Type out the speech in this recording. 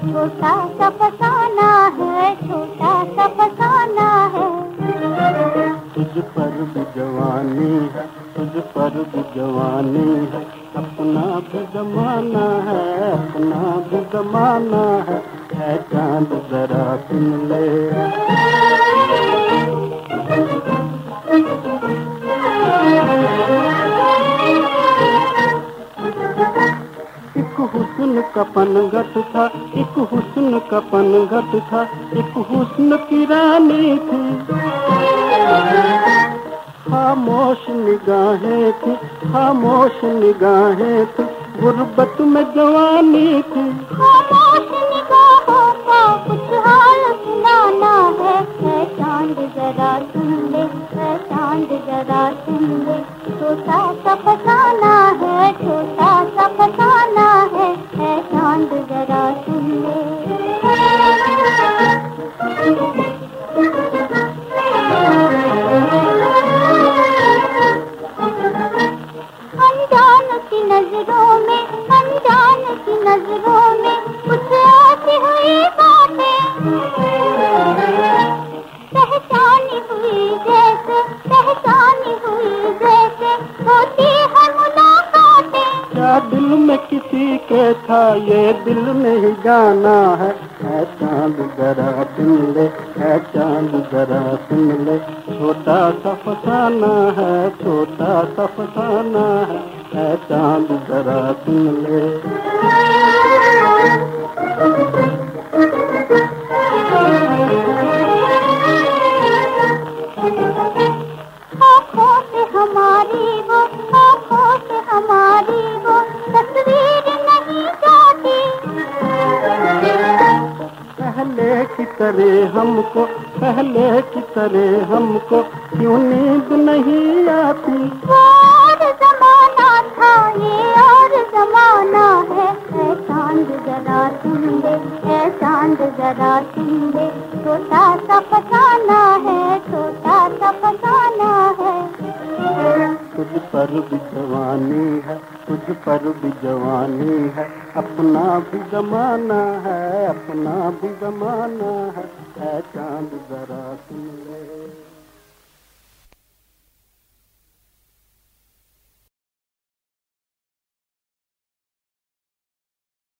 छोटा सा फसाना है, छोटा सा फसाना है। तुझ पर भी जवानी है, तुझ पर भी जवानी है। अपना भी जमाना है, अपना भी जमाना है। है चाँद जरा सुन ले हुस्न का पनघट था, एक हुस्न का पनघट था, एक हुस्न की रानी थी। खामोश निगाहें थी, खामोश निगाहें थी, गुर्बत में जवानी थी। खामोश निगाहों का कुछ हाल सुनाना है चाँद जरा सुन ले चाँद जरा सुन ले छोटा सा की नज़रों में अनजान की नज़रों में कुछ आती हुई बातें। पहचानी हुई जैसे, पहचानी हुई जैसे होती है मुलाकातें। क्या दिल में किसी के था, ये दिल में ही जाना है। है चाँद जरा सुन ले, है चाँद जरा सुन ले। छोटा सा फसाना है, छोटा सा फसाना है। है चाँद जरा सुन ले। आँखों से हमारी वो आँखों से हमारी वो तस्वीर नहीं जाती। पहले की तरह हमको पहले की तरह हमको क्यों नींद नहीं आती? चाँद जरा सुन ले छोटा सा फसाना है छोटा सा फसाना है। तुझ पर भी जवानी है, तुझ पर भी जवानी है। अपना भी जमाना है, अपना भी जमाना है है चाँद जरा सुन ले